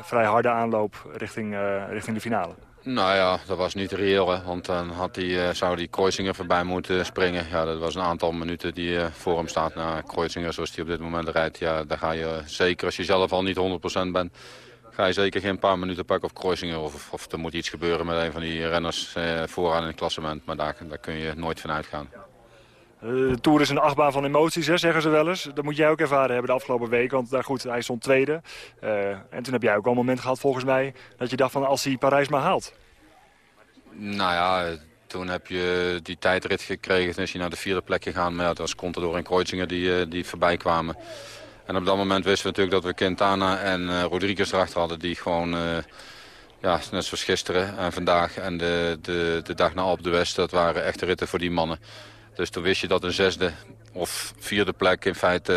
vrij harde aanloop richting, uh, richting de finale. Nou ja, dat was niet reëel, hè, want dan had hij, uh, zou die Kreuzinger voorbij moeten springen. Ja, dat was een aantal minuten die uh, voor hem staat. naar Kreuzinger, zoals hij op dit moment rijdt, ja, daar ga je zeker als je zelf al niet 100% bent ga je zeker geen paar minuten pakken of Kreuzinger. Of, of er moet iets gebeuren met een van die renners eh, vooraan in het klassement. Maar daar, daar kun je nooit van uitgaan. De Tour is een achtbaan van emoties, hè, zeggen ze wel eens. Dat moet jij ook ervaren hebben de afgelopen week. Want daar, goed, hij stond tweede. Uh, en toen heb jij ook al een moment gehad, volgens mij... dat je dacht van als hij Parijs maar haalt. Nou ja, toen heb je die tijdrit gekregen. Toen is hij naar de vierde plek gegaan. Maar dat was Contador en Kreuzinger die, die voorbij kwamen. En op dat moment wisten we natuurlijk dat we Quintana en Rodriguez erachter hadden... die gewoon, ja, net zoals gisteren en vandaag en de, de, de dag na op de West... dat waren echte ritten voor die mannen. Dus toen wist je dat een zesde of vierde plek in feite...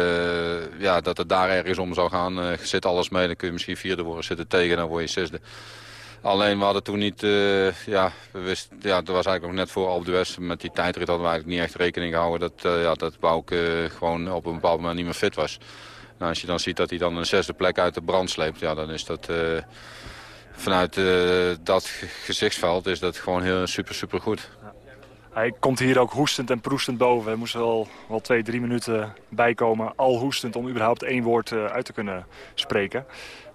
Uh, ja, dat het daar ergens om zou gaan. Uh, zit alles mee, dan kun je misschien vierde worden. Zit er tegen, dan word je zesde. Alleen we hadden toen niet, uh, ja, we wisten, ja, dat was eigenlijk nog net voor Alpe West. Met die tijdrit hadden we eigenlijk niet echt rekening gehouden dat, uh, ja, dat Bouke gewoon op een bepaald moment niet meer fit was. Nou, als je dan ziet dat hij dan een zesde plek uit de brand sleept, ja, dan is dat uh, vanuit uh, dat gezichtsveld is dat gewoon heel super, super goed. Hij komt hier ook hoestend en proestend boven. Hij moest wel, wel twee, drie minuten bijkomen, al hoestend, om überhaupt één woord uh, uit te kunnen spreken.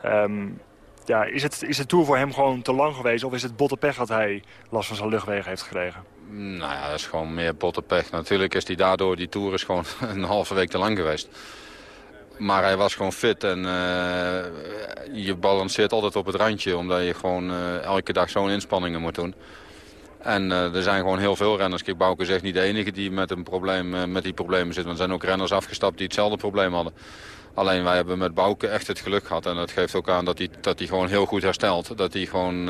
Um, ja, is, het, is de Tour voor hem gewoon te lang geweest of is het botte pech dat hij last van zijn luchtwegen heeft gekregen? Nou ja, dat is gewoon meer botte pech. Natuurlijk is hij daardoor, die Tour is gewoon een halve week te lang geweest. Maar hij was gewoon fit en uh, je balanceert altijd op het randje... omdat je gewoon uh, elke dag zo'n inspanningen moet doen. En uh, er zijn gewoon heel veel renners. Kijk, Bouke is echt niet de enige die met, een probleem, met die problemen zit. Want er zijn ook renners afgestapt die hetzelfde probleem hadden. Alleen wij hebben met Bouke echt het geluk gehad. En dat geeft ook aan dat hij, dat hij gewoon heel goed herstelt. Dat hij gewoon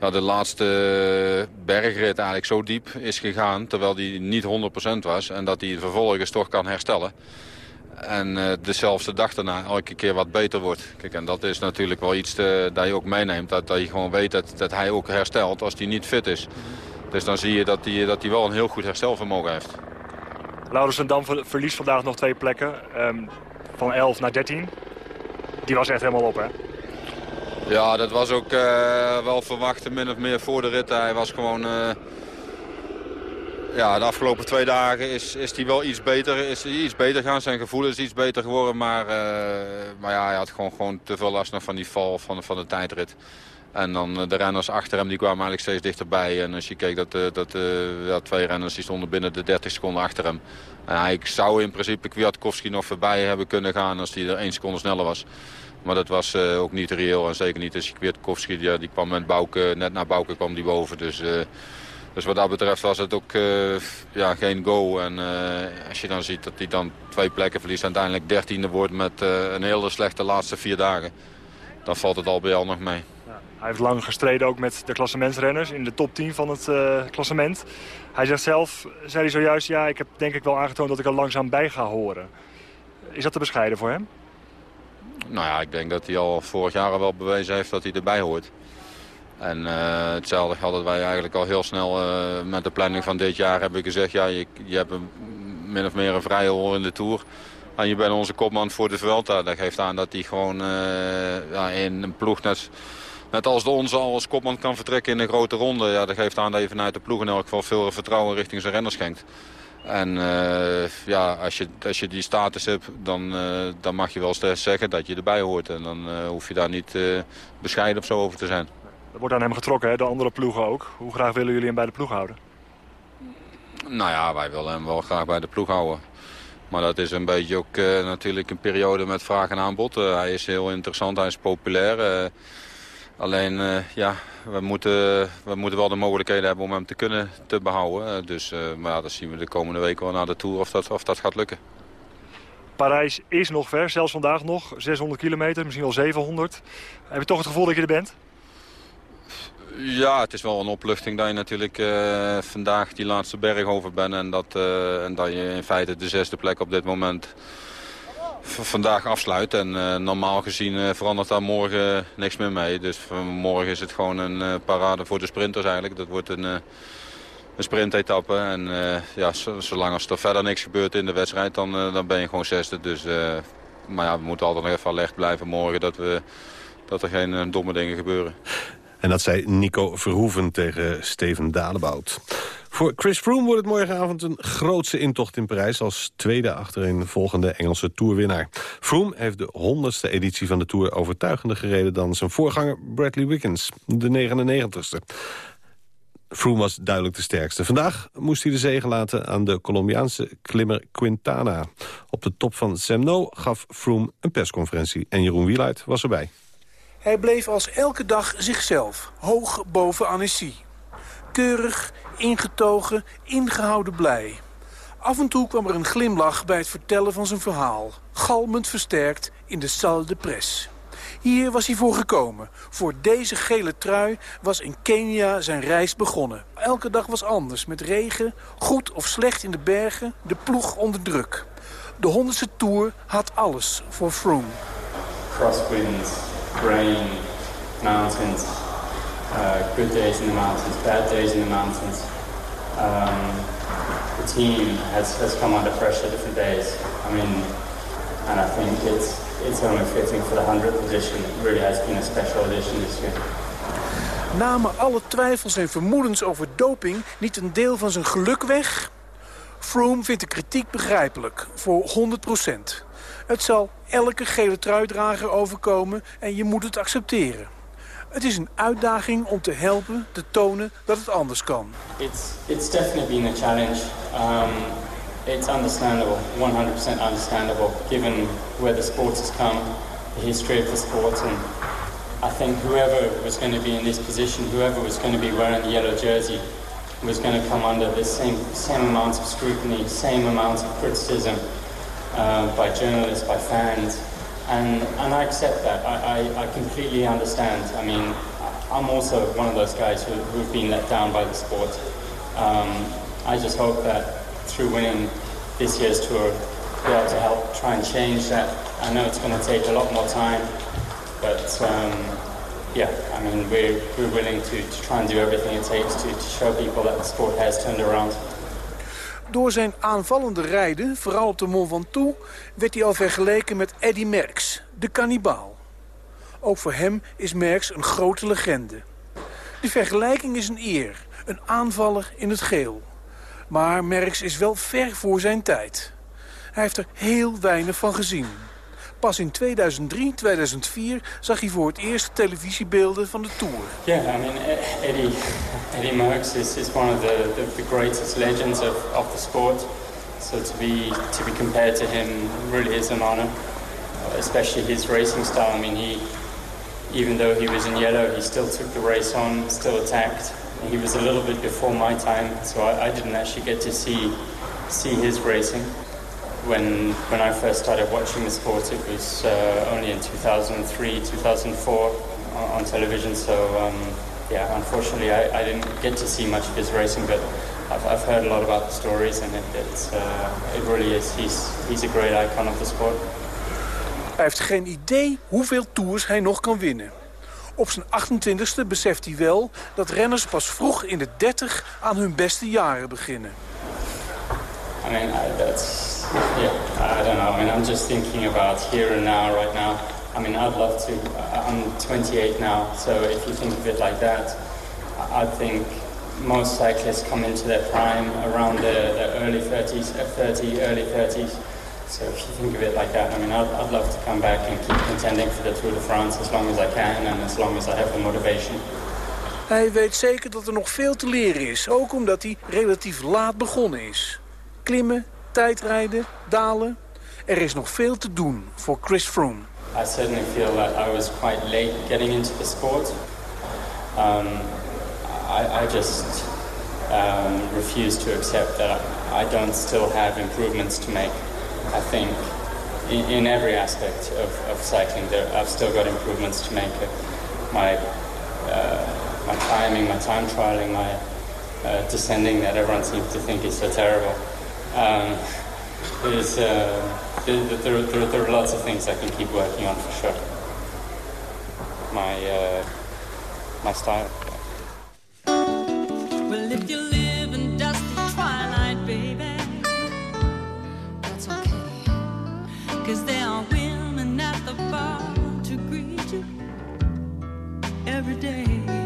ja, de laatste bergrit eigenlijk zo diep is gegaan... terwijl hij niet 100% was. En dat hij vervolgens toch kan herstellen. En uh, dezelfde dag daarna elke keer wat beter wordt. Kijk, en dat is natuurlijk wel iets te, dat je ook meeneemt. Dat, dat je gewoon weet dat, dat hij ook herstelt als hij niet fit is. Dus dan zie je dat hij, dat hij wel een heel goed herstelvermogen heeft. Laurens Dam verliest vandaag nog twee plekken. Um, van 11 naar 13. Die was echt helemaal op, hè? Ja, dat was ook uh, wel verwacht, min of meer voor de rit. Hij was gewoon... Ja, de afgelopen twee dagen is, is hij wel iets beter, is iets beter gaan. Zijn gevoel is iets beter geworden. Maar, uh, maar ja, hij had gewoon, gewoon te veel last nog van die val van, van de tijdrit. En dan de renners achter hem die kwamen eigenlijk steeds dichterbij. En als je keek dat, dat uh, ja, twee renners die stonden binnen de 30 seconden achter hem. En hij zou in principe Kwiatkowski nog voorbij hebben kunnen gaan als hij er één seconde sneller was. Maar dat was ook niet reëel. En zeker niet als Kwiatkowski, die, die kwam met Bouke, net na Bouke kwam die boven. Dus... Dus wat dat betreft was het ook uh, ja, geen go. En uh, als je dan ziet dat hij dan twee plekken verliest... uiteindelijk dertiende wordt met uh, een hele slechte laatste vier dagen... dan valt het al bij al nog mee. Ja, hij heeft lang gestreden ook met de klassementsrenners... in de top 10 van het klassement. Hij zegt zelf, zei hij zojuist... ja, ik heb denk ik wel aangetoond dat ik er langzaam bij ga horen. Is dat te bescheiden voor hem? Nou ja, ik denk dat hij al vorig jaar al wel bewezen heeft dat hij erbij hoort. En uh, hetzelfde hadden wij eigenlijk al heel snel uh, met de planning van dit jaar hebben gezegd... ja, je, je hebt min of meer een vrije rol in de Tour. En je bent onze kopman voor de Vuelta. Dat geeft aan dat hij gewoon uh, ja, in een ploeg net, net als de onze al als kopman kan vertrekken in een grote ronde. Ja, dat geeft aan dat je vanuit de ploeg in elk geval veel vertrouwen richting zijn renners schenkt. En ja, als je, als je die status hebt, dan, dan mag je wel zeggen dat je erbij hoort. En dan hoef je daar niet bescheiden of zo over te zijn. Er wordt aan hem getrokken, hè? de andere ploegen ook. Hoe graag willen jullie hem bij de ploeg houden? Nou ja, wij willen hem wel graag bij de ploeg houden. Maar dat is een beetje ook uh, natuurlijk een periode met vraag en aanbod. Uh, hij is heel interessant, hij is populair. Uh, Alleen, eh, ja, we moeten, we moeten wel de mogelijkheden hebben om hem te kunnen te behouden. Eh, dus, eh, maar ja, dat zien we de komende weken wel na de Tour of dat, of dat gaat lukken. Parijs is nog ver, zelfs vandaag nog. 600 kilometer, misschien wel 700. Heb je toch het gevoel dat je er bent? Ja, het is wel een opluchting dat je natuurlijk eh, vandaag die laatste berg over bent. En dat, eh, en dat je in feite de zesde plek op dit moment vandaag afsluit. En eh, normaal gezien verandert daar morgen niks meer mee. Dus morgen is het gewoon een parade voor de sprinters eigenlijk. Dat wordt een, een sprintetappe. En ja, zolang als er verder niks gebeurt in de wedstrijd, dan, dan ben je gewoon zesde. Dus, maar ja, we moeten altijd nog even alert blijven morgen dat, we, dat er geen domme dingen gebeuren. En dat zei Nico Verhoeven tegen Steven Dalebout. Voor Chris Froome wordt het morgenavond een grootse intocht in Parijs... als tweede achterin volgende Engelse toerwinnaar. Froome heeft de honderdste editie van de Tour overtuigender gereden... dan zijn voorganger Bradley Wiggins, de 99ste. Froome was duidelijk de sterkste. Vandaag moest hij de zege laten aan de Colombiaanse klimmer Quintana. Op de top van Semno gaf Froome een persconferentie... en Jeroen Wieluid was erbij. Hij bleef als elke dag zichzelf, hoog boven Annecy. Keurig, ingetogen, ingehouden blij. Af en toe kwam er een glimlach bij het vertellen van zijn verhaal. Galmend versterkt in de salle de presse. Hier was hij voor gekomen. Voor deze gele trui was in Kenia zijn reis begonnen. Elke dag was anders, met regen, goed of slecht in de bergen, de ploeg onder druk. De honderdste tour had alles voor Froome. crosswinds, rain, mountains, uh, good days in the mountains, bad days in the mountains. Um, the team has, has come under pressure different days. I mean, and I think it's it's only fitting for the 100th edition. It really has been a special edition this year. Namen alle twijfels en vermoedens over doping niet een deel van zijn geluk weg? Froome vindt de kritiek begrijpelijk, voor 100 Het zal elke gele truidrager overkomen en je moet het accepteren. Het is een uitdaging om te helpen te tonen dat het anders kan. It's it's definitely been a challenge. Um, it's understandable, 100% understandable, given where the sport has come, the history of the sport, and I think whoever was going to be in this position, whoever was going to be wearing the yellow jersey, was going to come under the same same amount of scrutiny, same amount of criticism uh, by journalists, by fans, and and I accept that. I, I, I completely understand. I mean, I'm also one of those guys who, who've been let down by the sport. Um, I just hope that through winning this year's tour, be able to help try and change that. I know it's going to take a lot more time, but um, yeah, I mean, we're, we're willing to, to try and do everything it takes to, to show people that the sport has turned around. Door zijn aanvallende rijden, vooral op de Mont Ventoux, werd hij al vergeleken met Eddy Merckx, de kannibaal. Ook voor hem is Merckx een grote legende. De vergelijking is een eer, een aanvaller in het geel. Maar Merckx is wel ver voor zijn tijd. Hij heeft er heel weinig van gezien. Pas in 2003, 2004 zag hij voor het eerst televisiebeelden van de Tour. Yeah, I mean, E- Eddie, Eddie Merckx is, is one of the, the, the greatest legends of, of the sport. So to be, to be compared to him really is an honor, especially his racing style. I mean, he, even though he was in yellow, he still took the race on, still attacked. He was a little bit before my time, so I, I didn't actually get to see, see his racing. When, when I first started watching the sport, it was uh, only in 2003, 2004 on, on television. So um, yeah, unfortunately, I, I didn't get to see much of his racing, but I've, I've heard a lot about the stories, and it, it's, uh, it really is. He's, he's a great icon of the sport. Hij heeft geen idee hoeveel tours hij nog kan winnen. Op zijn 28e beseft hij wel dat renners pas vroeg in de 30 aan hun beste jaren beginnen. I mean, I, that's yeah. I don't know. I mean, I'm just thinking about here and now, right now. I mean, I'd love to. I- I'm 28 now, so if you think of it like that, I think most cyclists come into their prime around the, the early 30s, uh, 30, early 30s. So if you think of it like that, I mean, I'd, I'd love to come back and keep contending for the Tour de France as long as I can and as long as I have the motivation. Hij weet zeker dat er nog veel te leren is, ook omdat hij relatief laat begonnen is. Klimmen, tijdrijden, dalen. Er is nog veel te doen voor Chris Froome. I certainly feel that I was quite late getting into the sport. Um, I, I just um, refuse to accept that I don't still have improvements to make. I think in, in every aspect of, of cycling, there, I've still got improvements to make. My, uh, my timing, my time trialing, my uh, descending that everyone seems to think is so terrible. Um, uh, there, there, there, there are lots of things I can keep working on for sure. My, uh, my style. Well, if you live in dusty twilight, baby, that's okay. Cause there are women at the bar to greet you every day.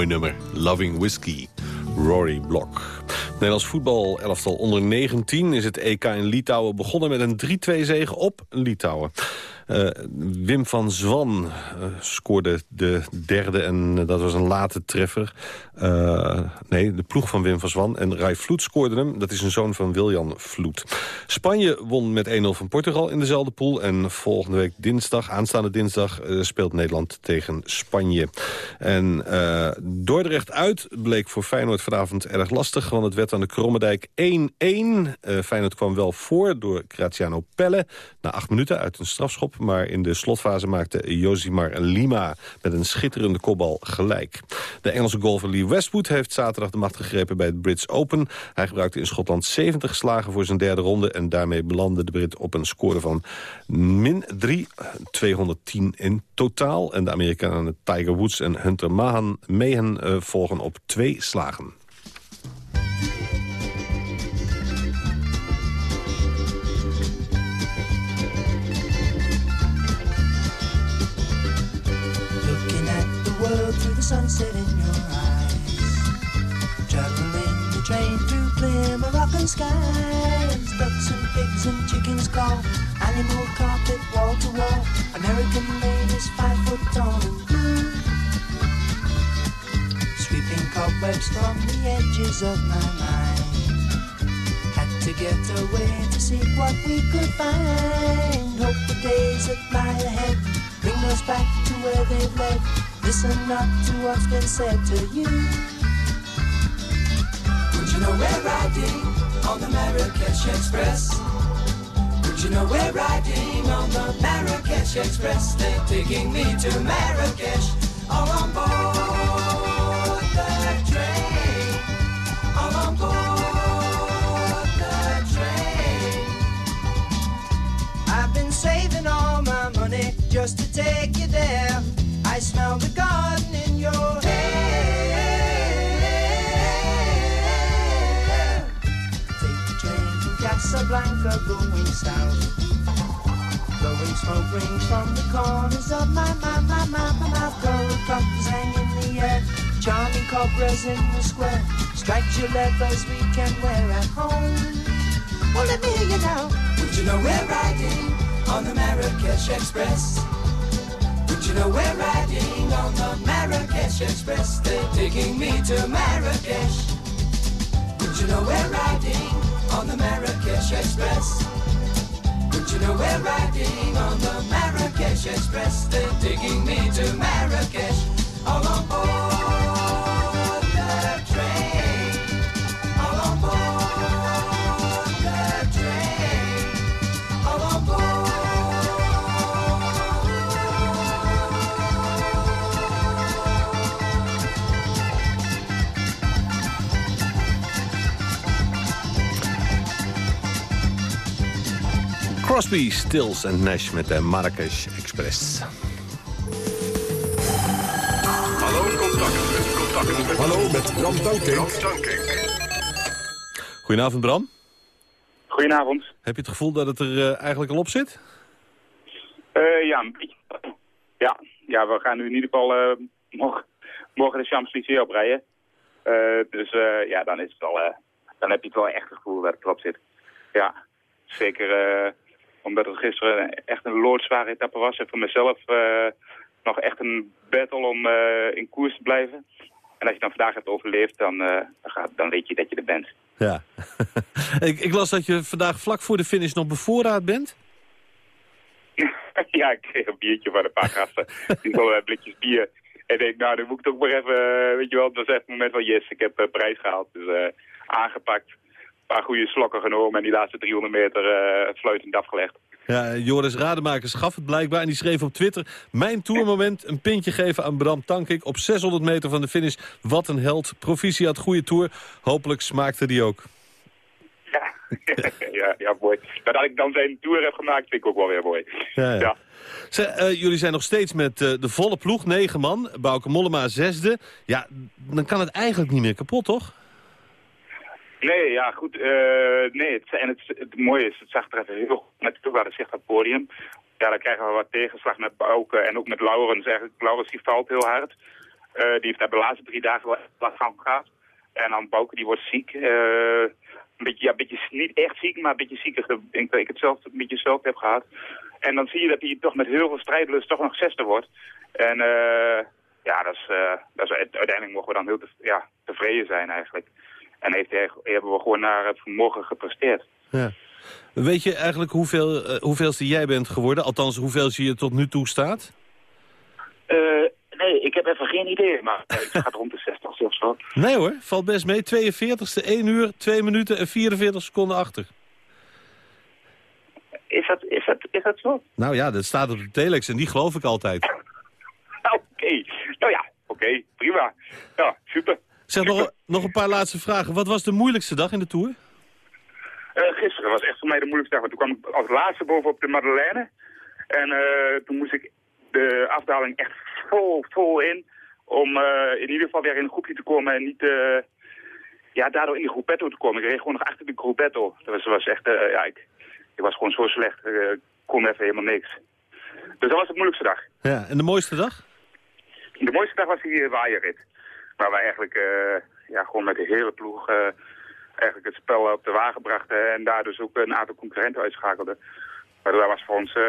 Mooi nummer. Loving Whiskey. Rory Block. Nederlands voetbal elftal onder 19 is het EK in Litouwen begonnen met een 3-2 zege op Litouwen. Eh, Wim van Zwan eh, scoorde de derde en eh, dat was een late treffer. Nee, de ploeg van Wim van Zwan. En Rai Vloed scoorde hem. Dat is een zoon van Wiljan Vloed. Spanje won met 1-0 van Portugal in dezelfde pool. En volgende week dinsdag, aanstaande dinsdag, speelt Nederland tegen Spanje. En Dordrecht uit bleek voor Feyenoord vanavond erg lastig. Want het werd aan de Krommedijk 1-1. Eh, Feyenoord kwam wel voor door Graziano Pelle. Na acht minuten uit een strafschop. Maar in de slotfase maakte Josimar Lima met een schitterende kopbal gelijk. De Engelse golfer Lee Westwood heeft zaterdag de macht gegrepen bij het Brits Open. Hij gebruikte in Schotland 70 slagen voor zijn derde ronde... en daarmee belandde de Brit op een score van min 3, 210 in totaal. En de Amerikanen Tiger Woods en Hunter Mahan Mehen eh, volgen op twee slagen. Sunset in your eyes. Traveling the train through clear Moroccan skies. Ducks and pigs and chickens call. Animal carpet wall to wall. American ladies five foot tall and blue. Sweeping cobwebs from the edges of my mind. Had to get away to see what we could find. Hope the days that lie ahead bring us back to where they've led. Listen not to what's been said to you. Would you know we're riding on the Marrakesh Express? Would you know we're riding on the Marrakesh Express? They're taking me to Marrakesh, all on board going south. Blowing smoke rings from the corners of my, my, my, my, my mouth. Buttons hang in the air. Charming cobras in the square. Striped your leathers we can wear at home. Well, let me hear you now. Would you know we're riding on the Marrakesh Express? Would you know we're riding on the Marrakesh Express? They're taking me to Marrakesh. Would you know we're riding on the Marrakesh Express? Would you know we're riding on the Marrakesh Express? They're taking me to Marrakesh. Crosby, Stills en Nash met de Marrakesh Express. Hallo, contact met, contact met... Hallo, met Bram Tankink. Goedenavond, Bram. Goedenavond. Heb je het gevoel dat het er eh, eigenlijk al op zit? Eh, ja, een beetje. Ja, ja, we gaan nu in ieder geval eh, morgen, morgen de Champs-Élysées oprijden. Eh, dus eh, ja, dan, is het al, eh, dan heb je het wel echt het gevoel dat het erop zit. Ja, zeker eh, omdat het gisteren echt een loodzware etappe was. En voor mezelf eh, nog echt een battle om eh, in koers te blijven. En als je dan vandaag hebt overleefd, dan, eh, dan, gaat, dan weet je dat je er bent. Ja. ik, ik las dat je vandaag vlak voor de finish nog bevoorraad bent. ja, ik kreeg een biertje van een paar gasten. Die eh, blikjes bier. En ik denk, nou, dan moet ik toch maar even, weet je wel, het was echt het moment van, yes, ik heb prijs gehaald. Dus aangepakt, paar goede slokken genomen en die laatste 300 meter eh fluitend afgelegd. Ja, Joris Rademakers gaf het blijkbaar en die schreef op Twitter... Mijn tourmoment, een pintje geven aan Bram Tankik op 600 meter van de finish. Wat een held. Proficiat, goede tour. Hopelijk smaakte die ook. ja, ja, mooi. Maar dat ik dan zijn tour heb gemaakt, vind ik ook wel weer mooi. Ja, ja. Eh, jullie zijn nog steeds met eh, de volle ploeg, negen man. Bouke Mollema zesde. Ja, dan kan het eigenlijk niet meer kapot, toch? Nee, ja, goed. eh, nee, het, en het, het mooie is, het zag er even heel goed toe hadden zicht op het podium. Ja, dan krijgen we wat tegenslag met Bouke en ook met Laurens. Eigenlijk, Laurens die valt heel hard. Eh, die heeft daar de laatste drie dagen wel last van gehad. En dan Bouke, die wordt ziek. Eh, een beetje, ja, een beetje, niet echt ziek, maar een beetje zieker. Ik denk dat ik het zelf een beetje zelf heb gehad. En dan zie je dat hij toch met heel veel strijdlust toch nog zesde wordt. En ja, dat is, dat is, uiteindelijk mogen we dan heel ja, tevreden zijn eigenlijk. En heeft hij, hebben we gewoon naar het vermogen gepresteerd. Ja. Weet je eigenlijk hoeveel, uh, hoeveelste jij bent geworden? Althans, hoeveel je tot nu toe staat? Uh, nee, ik heb even geen idee, maar het gaat rond de 60 of zo. Nee hoor, valt best mee. 42ste, 1 uur, 2 minuten en 44 seconden achter. Is dat, is dat, is dat zo? Nou ja, dat staat op de telex en die geloof ik altijd. Oké, okay. nou ja, oké, okay, prima. Ja, super. Zeg. Nog, nog een paar laatste vragen. Wat was de moeilijkste dag in de Tour? Uh, gisteren was echt voor mij de moeilijkste dag. Want toen kwam ik als laatste bovenop de Madeleine. En uh, toen moest ik de afdaling echt vol, vol in. Om uh, in ieder geval weer in een groepje te komen en niet... ja, daardoor in de groepetto te komen. Ik reed gewoon nog achter de groepetto. Dat was, was echt... ja, ik, ik was gewoon zo slecht. Ik kon even helemaal niks. Dus dat was de moeilijkste dag. Ja, en de mooiste dag? De mooiste dag was die waaierrit. Waar we eigenlijk ja, gewoon met de hele ploeg eigenlijk het spel op de wagen brachten en daar dus ook een aantal concurrenten uitschakelden. Maar dat was voor ons uh,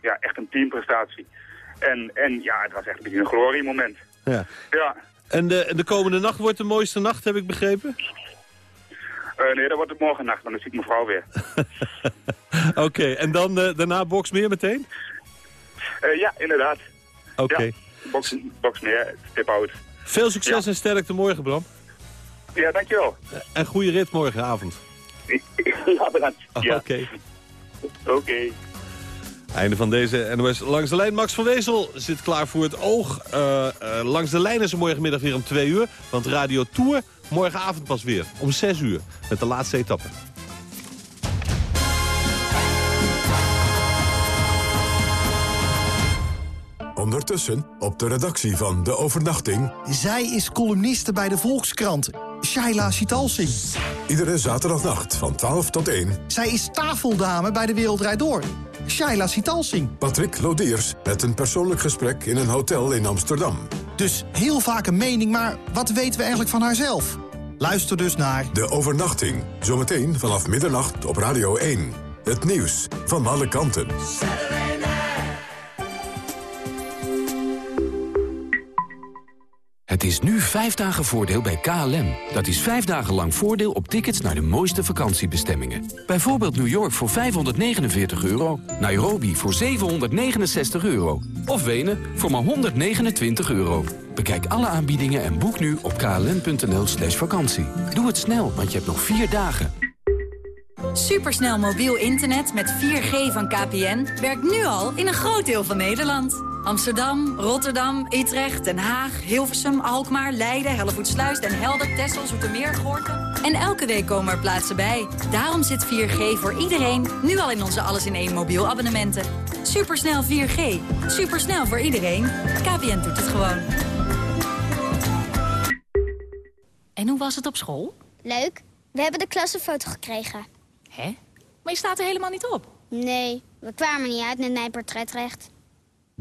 ja, echt een teamprestatie. En, en ja, het was echt een beetje een gloriemoment. Ja. ja. En de, de komende nacht wordt de mooiste nacht, heb ik begrepen? Uh, nee, dat wordt het morgen nacht, dan zie ik mijn vrouw weer. Oké, okay, en dan uh, daarna Boxmeer meteen? ja, inderdaad. Oké. Okay. Ja, box, Boxmeer, tip-out. Veel succes ja. en sterkte morgen, Bram. Ja, dankjewel. En goede rit morgenavond. ja, bedankt. Ja. Oké. Oké. Okay. Einde van deze NOS Langs de Lijn. Max van Wezel zit klaar voor het oog. Uh, uh, langs de lijn is er morgenmiddag weer om twee uur. Want Radio Tour morgenavond pas weer om zes uur. Met de laatste etappe. Ondertussen op de redactie van De Overnachting... Zij is columniste bij de Volkskrant. Shaila Sitalsing. Iedere zaterdagnacht van 12 tot 1. Zij is tafeldame bij De Wereldrijd Door. Shaila Sitalsing. Patrick Lodiers met een persoonlijk gesprek in een hotel in Amsterdam. Dus heel vaak een mening, maar wat weten we eigenlijk van haarzelf? Luister dus naar... De Overnachting. Zometeen vanaf middernacht op Radio 1. Het nieuws van alle kanten. Het is nu vijf dagen voordeel bij KLM. Dat is vijf dagen lang voordeel op tickets naar de mooiste vakantiebestemmingen. Bijvoorbeeld New York voor 549 euro, Nairobi voor 769 euro... of Wenen voor maar 129 euro. Bekijk alle aanbiedingen en boek nu op klm.nl slash vakantie. Doe het snel, want je hebt nog vier dagen. Supersnel mobiel internet met 4G van KPN werkt nu al in een groot deel van Nederland. Amsterdam, Rotterdam, Utrecht, Den Haag, Hilversum, Alkmaar, Leiden, Hellevoetsluis, Den Helder, Texel, Zoetermeer, Gorkum. En elke week komen er plaatsen bij. Daarom zit 4G voor iedereen nu al in onze alles in één mobiel abonnementen. Supersnel 4G. Supersnel voor iedereen. KPN doet het gewoon. En hoe was het op school? Leuk. We hebben de klassenfoto gekregen. Hè? Maar je staat er helemaal niet op. Nee, we kwamen niet uit met mijn portretrecht.